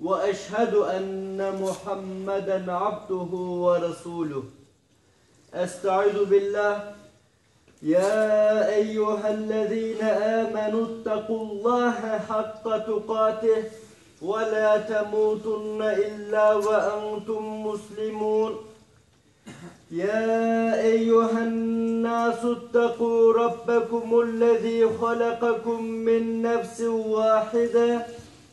وأشهد أن محمدا عبده ورسوله. أستعيذ بالله. يا أيها الذين آمنوا اتقوا الله حق تقاته ولا تموتن إلا وأنتم مسلمون. يا أيها الناس اتقوا ربكم الذي خلقكم من نفس واحدة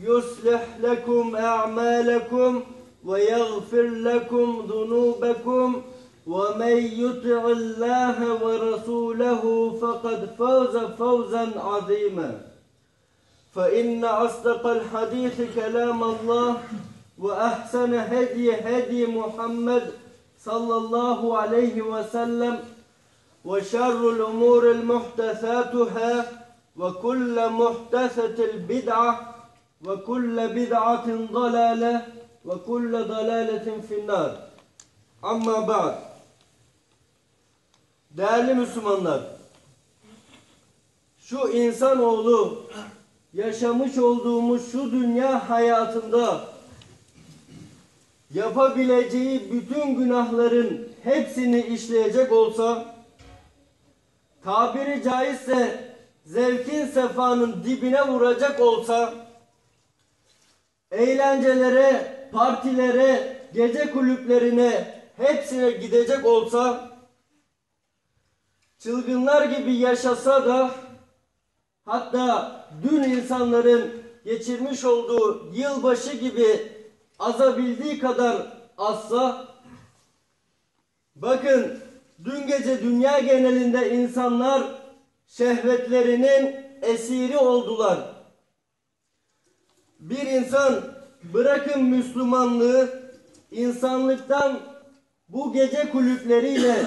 يصلح لكم أعمالكم ويغفر لكم ذنوبكم ومن يطع الله ورسوله فقد فاز فوزا عظيما. فإن أصدق الحديث كلام الله وأحسن هدي هدي محمد صلى الله عليه وسلم وشر الأمور المحدثاتها وكل محدثة ve kulle bid'atin dalale ve kulle dalaletin finnar. Amma ba'd. Değerli Müslümanlar, şu insanoğlu yaşamış olduğumuz şu dünya hayatında yapabileceği bütün günahların hepsini işleyecek olsa tabiri caizse zevkin sefanın dibine vuracak olsa eğlencelere, partilere, gece kulüplerine hepsine gidecek olsa çılgınlar gibi yaşasa da hatta dün insanların geçirmiş olduğu yılbaşı gibi azabildiği kadar azsa bakın dün gece dünya genelinde insanlar şehvetlerinin esiri oldular. Bir insan bırakın Müslümanlığı insanlıktan bu gece kulüpleriyle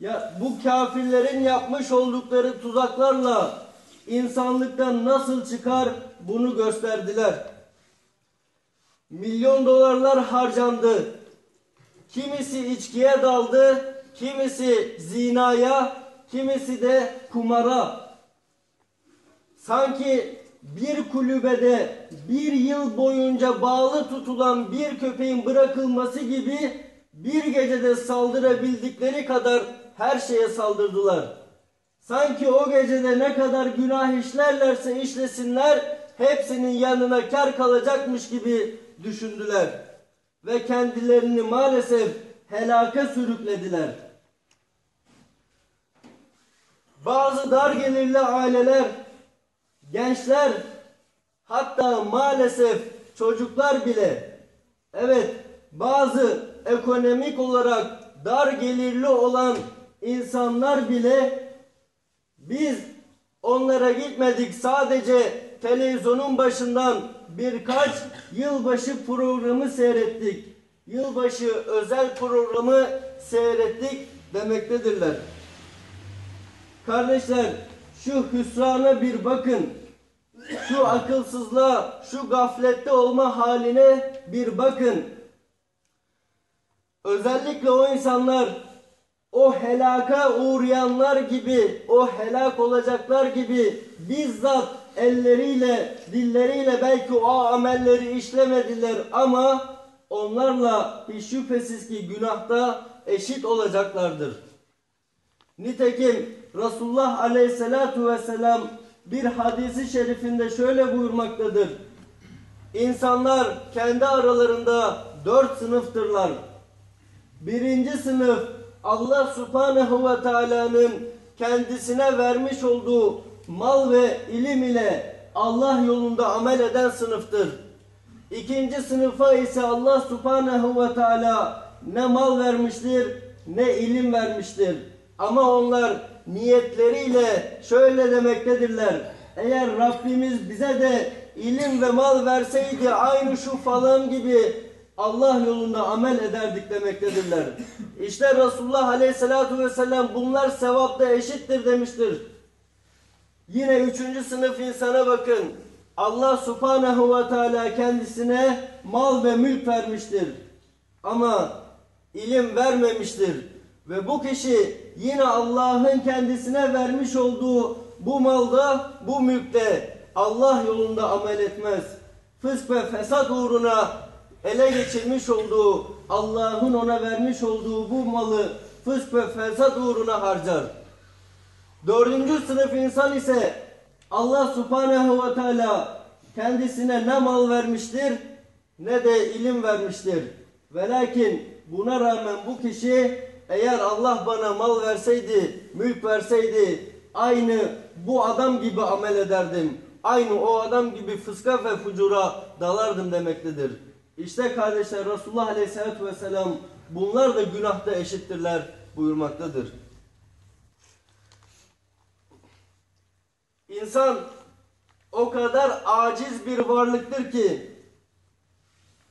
ya bu kafirlerin yapmış oldukları tuzaklarla insanlıktan nasıl çıkar bunu gösterdiler. Milyon dolarlar harcandı. Kimisi içkiye daldı, kimisi zinaya, kimisi de kumara. Sanki bir kulübede bir yıl boyunca bağlı tutulan bir köpeğin bırakılması gibi bir gecede saldırabildikleri kadar her şeye saldırdılar. Sanki o gecede ne kadar günah işlerlerse işlesinler hepsinin yanına kar kalacakmış gibi düşündüler. Ve kendilerini maalesef helaka sürüklediler. Bazı dar gelirli aileler, gençler, hatta maalesef çocuklar bile, evet bazı ekonomik olarak dar gelirli olan insanlar bile biz onlara gitmedik sadece televizyonun başından birkaç yılbaşı programı seyrettik. Yılbaşı özel programı seyrettik demektedirler. Kardeşler şu hüsrana bir bakın. Şu akılsızlığa, şu gaflette olma haline bir bakın. Özellikle o insanlar o helaka uğrayanlar gibi, o helak olacaklar gibi bizzat elleriyle, dilleriyle belki o amelleri işlemediler ama onlarla bir şüphesiz ki günahta eşit olacaklardır. Nitekim Resulullah Aleyhisselatu Vesselam bir hadisi şerifinde şöyle buyurmaktadır. İnsanlar kendi aralarında dört sınıftırlar. Birinci sınıf Allah subhanehu ve teala'nın kendisine vermiş olduğu mal ve ilim ile Allah yolunda amel eden sınıftır. İkinci sınıfa ise Allah subhanehu ve teala ne mal vermiştir ne ilim vermiştir. Ama onlar niyetleriyle şöyle demektedirler. Eğer Rabbimiz bize de ilim ve mal verseydi aynı şu falan gibi Allah yolunda amel ederdik demektedirler. İşte Resulullah Aleyhisselatü Vesselam bunlar sevapta eşittir demiştir. Yine üçüncü sınıf insana bakın. Allah subhanehu ve teala kendisine mal ve mülk vermiştir. Ama ilim vermemiştir. Ve bu kişi yine Allah'ın kendisine vermiş olduğu bu malda, bu mülkte Allah yolunda amel etmez. Fısk ve fesat uğruna ele geçirmiş olduğu, Allah'ın ona vermiş olduğu bu malı fısk ve fesat uğruna harcar. Dördüncü sınıf insan ise Allah subhanehu ve teala kendisine ne mal vermiştir ne de ilim vermiştir. Ve lakin buna rağmen bu kişi eğer Allah bana mal verseydi, mülk verseydi aynı bu adam gibi amel ederdim. Aynı o adam gibi fıska ve fucura dalardım demektedir. İşte kardeşler Resulullah Aleyhisselatü Vesselam bunlar da günahta eşittirler buyurmaktadır. İnsan o kadar aciz bir varlıktır ki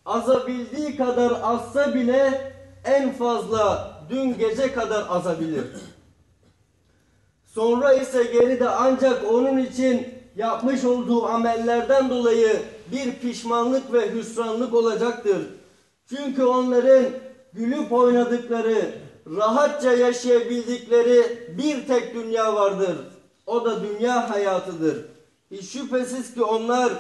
azabildiği kadar azsa bile en fazla dün gece kadar azabilir. Sonra ise geride ancak onun için yapmış olduğu amellerden dolayı bir pişmanlık ve hüsranlık olacaktır. Çünkü onların gülüp oynadıkları, rahatça yaşayabildikleri bir tek dünya vardır. O da dünya hayatıdır. Hiç şüphesiz ki onlar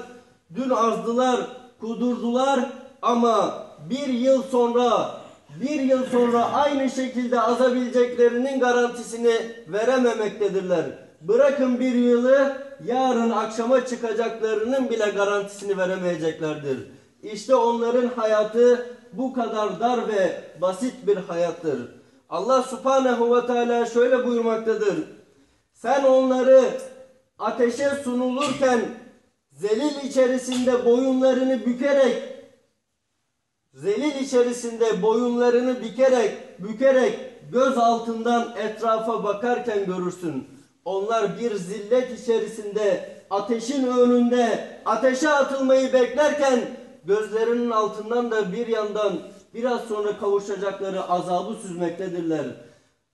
dün azdılar, kudurdular ama bir yıl sonra bir yıl sonra aynı şekilde azabileceklerinin garantisini verememektedirler. Bırakın bir yılı yarın akşama çıkacaklarının bile garantisini veremeyeceklerdir. İşte onların hayatı bu kadar dar ve basit bir hayattır. Allah subhanehu ve teala şöyle buyurmaktadır. Sen onları ateşe sunulurken zelil içerisinde boyunlarını bükerek zelil içerisinde boyunlarını dikerek, bükerek göz altından etrafa bakarken görürsün. Onlar bir zillet içerisinde ateşin önünde ateşe atılmayı beklerken gözlerinin altından da bir yandan biraz sonra kavuşacakları azabı süzmektedirler.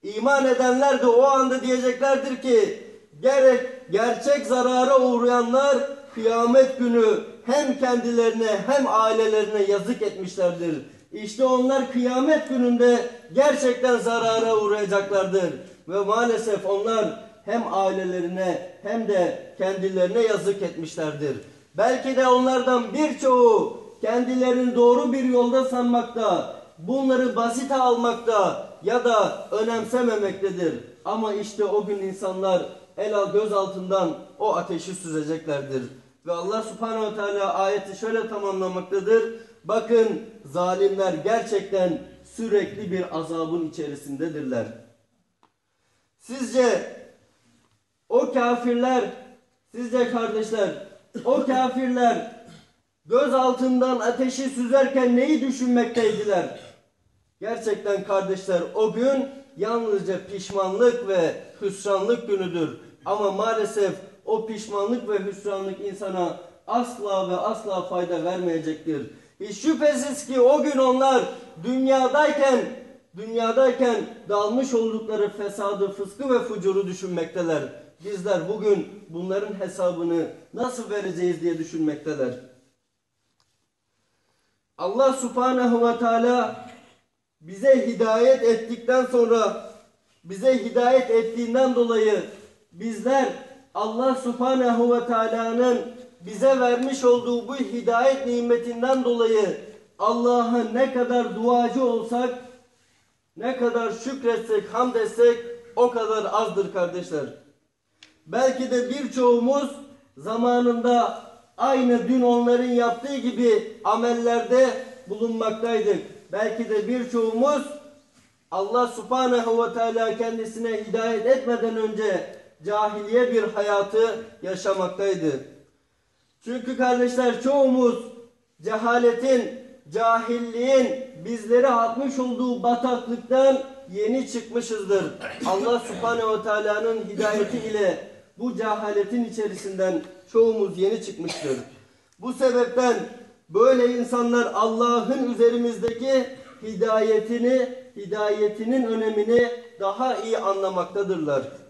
İman edenler de o anda diyeceklerdir ki gerek gerçek zarara uğrayanlar kıyamet günü hem kendilerine hem ailelerine yazık etmişlerdir. İşte onlar kıyamet gününde gerçekten zarara uğrayacaklardır. Ve maalesef onlar hem ailelerine hem de kendilerine yazık etmişlerdir. Belki de onlardan birçoğu kendilerini doğru bir yolda sanmakta, bunları basite almakta ya da önemsememektedir. Ama işte o gün insanlar el al göz altından o ateşi süzeceklerdir. Ve Allah subhanehu teala ayeti şöyle tamamlamaktadır. Bakın zalimler gerçekten sürekli bir azabın içerisindedirler. Sizce o kafirler, sizce kardeşler, o kafirler göz altından ateşi süzerken neyi düşünmekteydiler? Gerçekten kardeşler o gün yalnızca pişmanlık ve hüsranlık günüdür. Ama maalesef o pişmanlık ve hüsranlık insana asla ve asla fayda vermeyecektir. Hiç şüphesiz ki o gün onlar dünyadayken dünyadayken dalmış oldukları fesadı, fıskı ve fucuru düşünmekteler. Bizler bugün bunların hesabını nasıl vereceğiz diye düşünmekteler. Allah subhanehu ve teala bize hidayet ettikten sonra bize hidayet ettiğinden dolayı bizler Allah subhanehu ve teala'nın bize vermiş olduğu bu hidayet nimetinden dolayı Allah'a ne kadar duacı olsak, ne kadar şükretsek, hamd etsek o kadar azdır kardeşler. Belki de birçoğumuz zamanında aynı dün onların yaptığı gibi amellerde bulunmaktaydık. Belki de birçoğumuz Allah subhanehu ve teala kendisine hidayet etmeden önce cahiliye bir hayatı yaşamaktaydı. Çünkü kardeşler çoğumuz cehaletin, cahilliğin bizleri atmış olduğu bataklıktan yeni çıkmışızdır. Allah subhanehu ve teala'nın hidayeti ile bu cehaletin içerisinden çoğumuz yeni çıkmıştır. Bu sebepten böyle insanlar Allah'ın üzerimizdeki hidayetini, hidayetinin önemini daha iyi anlamaktadırlar.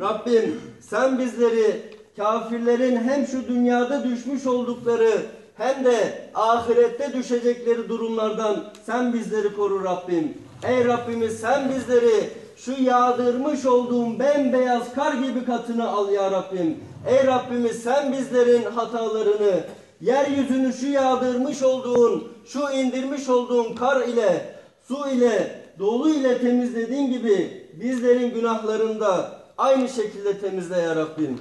Rabbim sen bizleri kafirlerin hem şu dünyada düşmüş oldukları hem de ahirette düşecekleri durumlardan sen bizleri koru Rabbim. Ey Rabbimiz sen bizleri şu yağdırmış olduğun bembeyaz kar gibi katını al ya Rabbim. Ey Rabbimiz sen bizlerin hatalarını yeryüzünü şu yağdırmış olduğun, şu indirmiş olduğun kar ile, su ile, dolu ile temizlediğin gibi bizlerin günahlarını da aynı şekilde temizle ya Rabbim.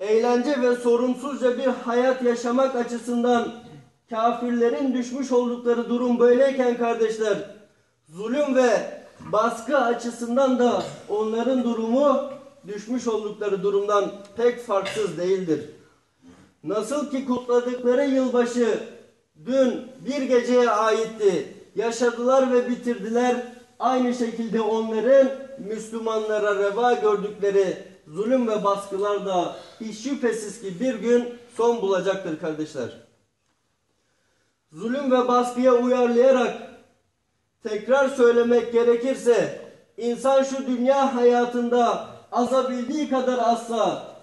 Eğlence ve sorumsuzca bir hayat yaşamak açısından kafirlerin düşmüş oldukları durum böyleyken kardeşler, zulüm ve baskı açısından da onların durumu düşmüş oldukları durumdan pek farksız değildir. Nasıl ki kutladıkları yılbaşı dün bir geceye aitti. Yaşadılar ve bitirdiler. Aynı şekilde onların Müslümanlara reva gördükleri zulüm ve baskılar da hiç şüphesiz ki bir gün son bulacaktır kardeşler. Zulüm ve baskıya uyarlayarak tekrar söylemek gerekirse insan şu dünya hayatında azabildiği kadar asla,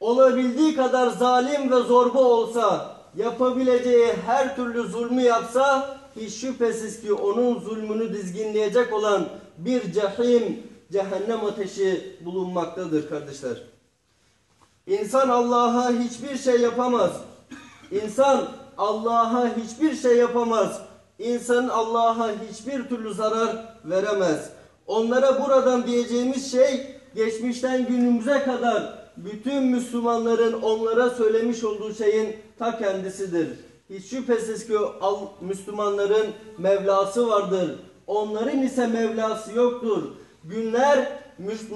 olabildiği kadar zalim ve zorba olsa, yapabileceği her türlü zulmü yapsa, hiç şüphesiz ki onun zulmünü dizginleyecek olan bir cehim, cehennem ateşi bulunmaktadır kardeşler. İnsan Allah'a hiçbir şey yapamaz. İnsan Allah'a hiçbir şey yapamaz. İnsan Allah'a hiçbir türlü zarar veremez. Onlara buradan diyeceğimiz şey geçmişten günümüze kadar bütün Müslümanların onlara söylemiş olduğu şeyin ta kendisidir. Hiç şüphesiz ki Müslümanların Mevlası vardır. Onların ise Mevlası yoktur. Günler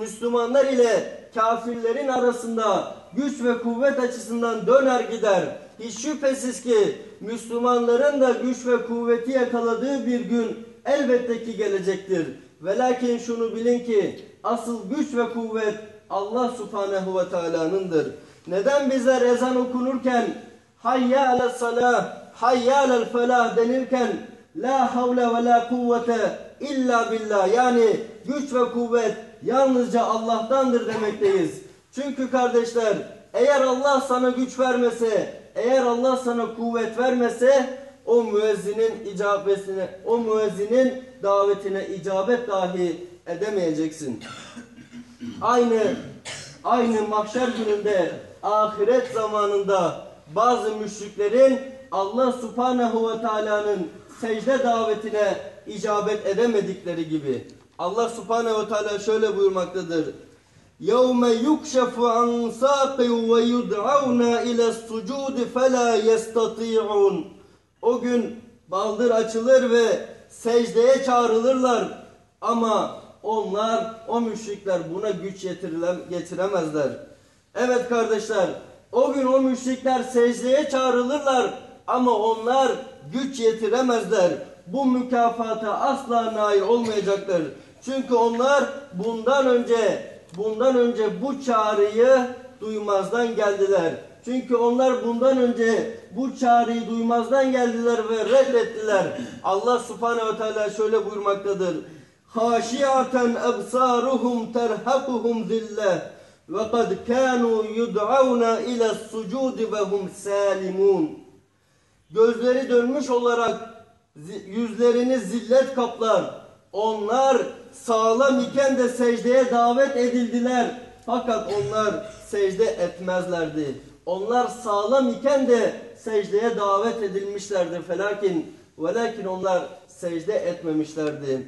Müslümanlar ile kafirlerin arasında güç ve kuvvet açısından döner gider. Hiç şüphesiz ki Müslümanların da güç ve kuvveti yakaladığı bir gün elbette ki gelecektir. Ve şunu bilin ki asıl güç ve kuvvet Allah subhanehu ve teala'nındır. Neden bizler ezan okunurken salah, hayya ala felah denirken la havle ve la kuvvete illa billah yani güç ve kuvvet yalnızca Allah'tandır demekteyiz. Çünkü kardeşler eğer Allah sana güç vermese, eğer Allah sana kuvvet vermese o müezzinin icabesine, o müezzinin davetine icabet dahi edemeyeceksin. Aynı aynı mahşer gününde ahiret zamanında bazı müşriklerin Allah subhanehu ve teala'nın secde davetine icabet edemedikleri gibi. Allah subhanehu ve teala şöyle buyurmaktadır. يَوْمَ يُكْشَفُ عَنْ سَاقٍ وَيُدْعَوْنَا اِلَى السُّجُودِ فَلَا يَسْتَطِيعُونَ O gün baldır açılır ve secdeye çağrılırlar. Ama onlar, o müşrikler buna güç getiremezler. Evet kardeşler, o gün o müşrikler secdeye çağrılırlar ama onlar güç yetiremezler. Bu mükafata asla nail olmayacaktır. Çünkü onlar bundan önce bundan önce bu çağrıyı duymazdan geldiler. Çünkü onlar bundan önce bu çağrıyı duymazdan geldiler ve reddettiler. Allah subhanehu ve teala şöyle buyurmaktadır. Haşiyaten ebsaruhum terhakuhum zille. وقد كانوا يدعون إلى السجود وهم سالمون Gözleri dönmüş olarak yüzlerini zillet kaplar. Onlar sağlam iken de secdeye davet edildiler. Fakat onlar secde etmezlerdi. Onlar sağlam iken de secdeye davet edilmişlerdi. Felakin velakin onlar secde etmemişlerdi.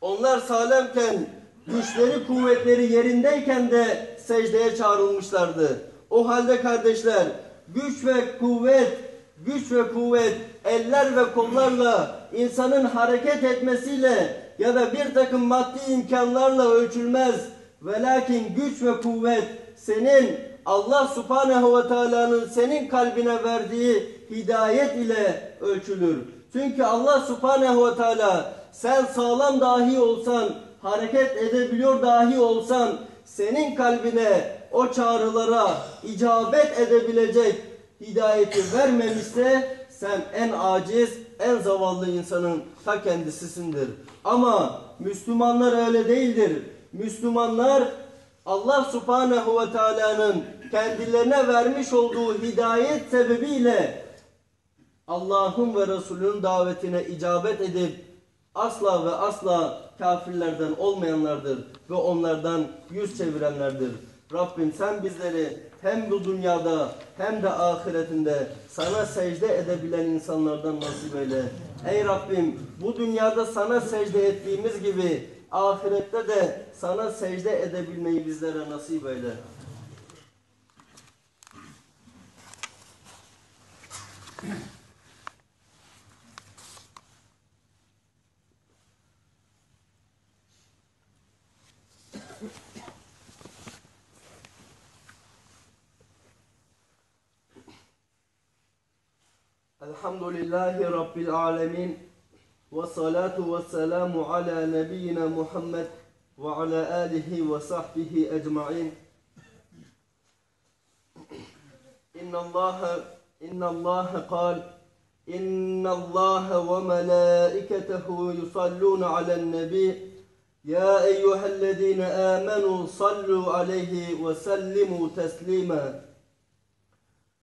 Onlar salemken, güçleri kuvvetleri yerindeyken de secdeye çağrılmışlardı. O halde kardeşler, güç ve kuvvet güç ve kuvvet, eller ve kollarla, insanın hareket etmesiyle ya da bir takım maddi imkanlarla ölçülmez. Velakin güç ve kuvvet senin Allah subhanehu ve teala'nın senin kalbine verdiği hidayet ile ölçülür. Çünkü Allah subhanehu ve teala sen sağlam dahi olsan, hareket edebiliyor dahi olsan senin kalbine o çağrılara icabet edebilecek hidayeti vermemişse sen en aciz, en zavallı insanın ta kendisisindir. Ama Müslümanlar öyle değildir. Müslümanlar Allah subhanehu ve teala'nın kendilerine vermiş olduğu hidayet sebebiyle Allah'ın ve Resulünün davetine icabet edip asla ve asla kafirlerden olmayanlardır ve onlardan yüz çevirenlerdir. Rabbim sen bizleri hem bu dünyada hem de ahiretinde sana secde edebilen insanlardan nasip eyle. Ey Rabbim bu dünyada sana secde ettiğimiz gibi ahirette de sana secde edebilmeyi bizlere nasip eyle. الحمد لله رب العالمين والصلاة والسلام على نبينا محمد وعلى آله وصحبه أجمعين. إن الله إن الله قال إن الله وملائكته يصلون على النبي يا أيها الذين آمنوا صلوا عليه وسلموا تسليما.